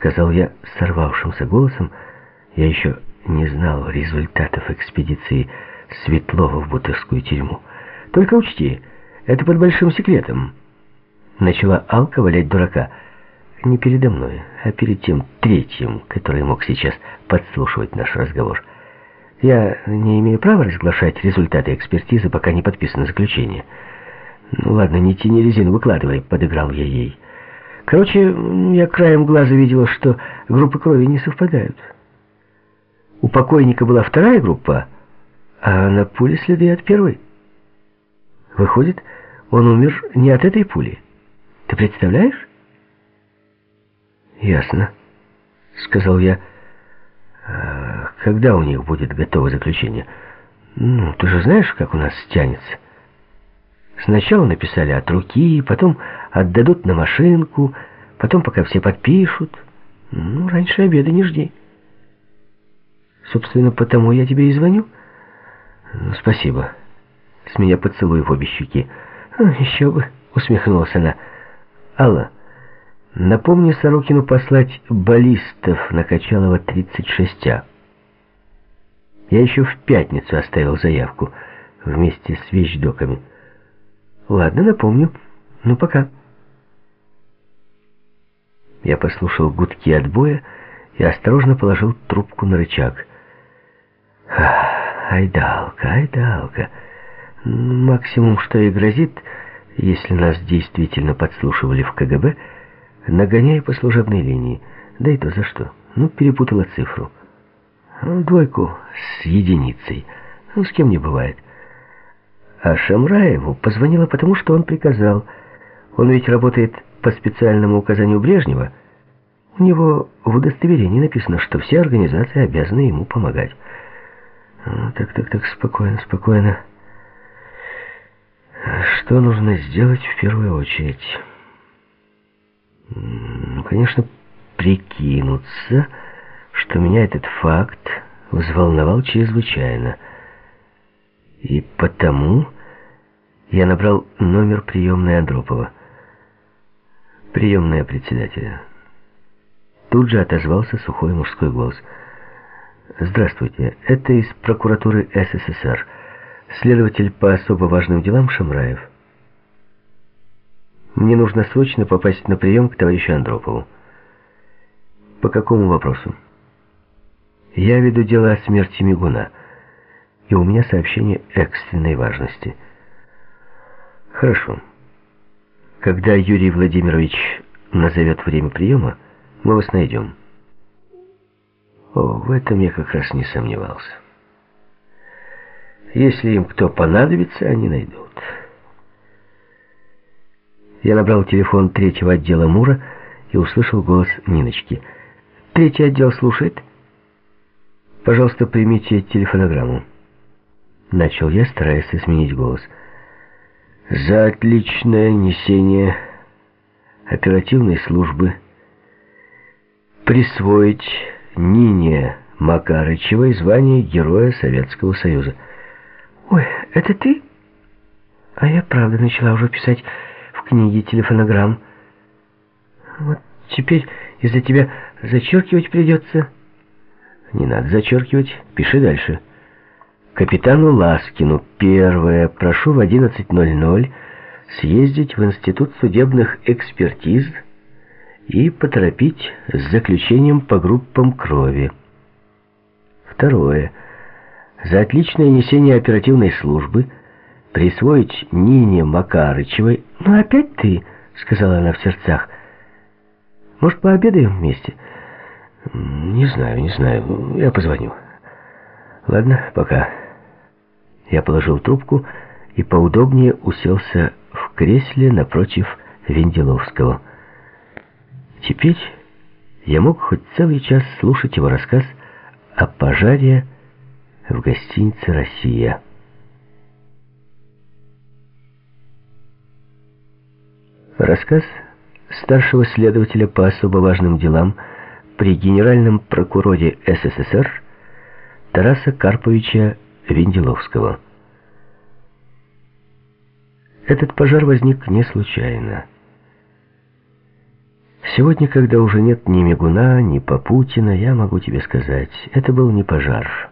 сказал я сорвавшимся голосом. Я еще не знал результатов экспедиции Светлова в Бутырскую тюрьму. «Только учти, это под большим секретом». Начала Алка валять дурака. Не передо мной, а перед тем третьим, который мог сейчас подслушивать наш разговор. Я не имею права разглашать результаты экспертизы, пока не подписано заключение. Ну ладно, не тяни резину, выкладывай, подыграл я ей. Короче, я краем глаза видела, что группы крови не совпадают. У покойника была вторая группа, а на пуле следы от первой. Выходит, он умер не от этой пули. Ты представляешь? Ясно, сказал я. А когда у них будет готово заключение? Ну, ты же знаешь, как у нас тянется. Сначала написали от руки, потом отдадут на машинку, потом пока все подпишут. Ну, раньше обеда не жди. Собственно, потому я тебе и звоню. Ну, спасибо. С меня поцелуй в обе щеки. А, еще бы, усмехнулась она. Алла, напомни Сорокину послать баллистов на Качалова 36А. Я еще в пятницу оставил заявку вместе с вещдоками. Ладно, напомню. Ну, пока. Я послушал гудки отбоя и осторожно положил трубку на рычаг. Айдалка, айдалка. Максимум, что и грозит, если нас действительно подслушивали в КГБ, нагоняй по служебной линии. Да и то за что? Ну, перепутала цифру. Ну, двойку с единицей. Ну, с кем не бывает. А Шамраеву позвонила потому, что он приказал. Он ведь работает по специальному указанию Брежнева. У него в удостоверении написано, что все организации обязаны ему помогать. Ну, так, так, так, спокойно, спокойно. Что нужно сделать в первую очередь? Ну, конечно, прикинуться, что меня этот факт взволновал чрезвычайно. И потому я набрал номер приемной Андропова. Приемная председателя. Тут же отозвался сухой мужской голос. «Здравствуйте, это из прокуратуры СССР. Следователь по особо важным делам Шамраев. Мне нужно срочно попасть на прием к товарищу Андропову. По какому вопросу? Я веду дело о смерти Мигуна» и у меня сообщение экстренной важности. Хорошо. Когда Юрий Владимирович назовет время приема, мы вас найдем. О, в этом я как раз не сомневался. Если им кто понадобится, они найдут. Я набрал телефон третьего отдела МУРа и услышал голос Ниночки. «Третий отдел слушает. Пожалуйста, примите телефонограмму». Начал я, стараясь изменить голос. За отличное несение оперативной службы присвоить Нине Макарычевой звание Героя Советского Союза. Ой, это ты? А я правда начала уже писать в книге телефонограмм. Вот теперь из-за тебя зачеркивать придется. Не надо зачеркивать, пиши дальше. Капитану Ласкину. Первое. Прошу в 11.00 съездить в Институт судебных экспертиз и поторопить с заключением по группам крови. Второе. За отличное несение оперативной службы присвоить Нине Макарычевой... «Ну опять ты?» — сказала она в сердцах. «Может, пообедаем вместе?» «Не знаю, не знаю. Я позвоню». «Ладно, пока». Я положил трубку и поудобнее уселся в кресле напротив Венделовского. Теперь я мог хоть целый час слушать его рассказ о пожаре в гостинице «Россия». Рассказ старшего следователя по особо важным делам при генеральном прокуроре СССР Тараса Карповича Венделовского. Этот пожар возник не случайно. Сегодня, когда уже нет ни Мигуна, ни Попутина, я могу тебе сказать, это был не пожар.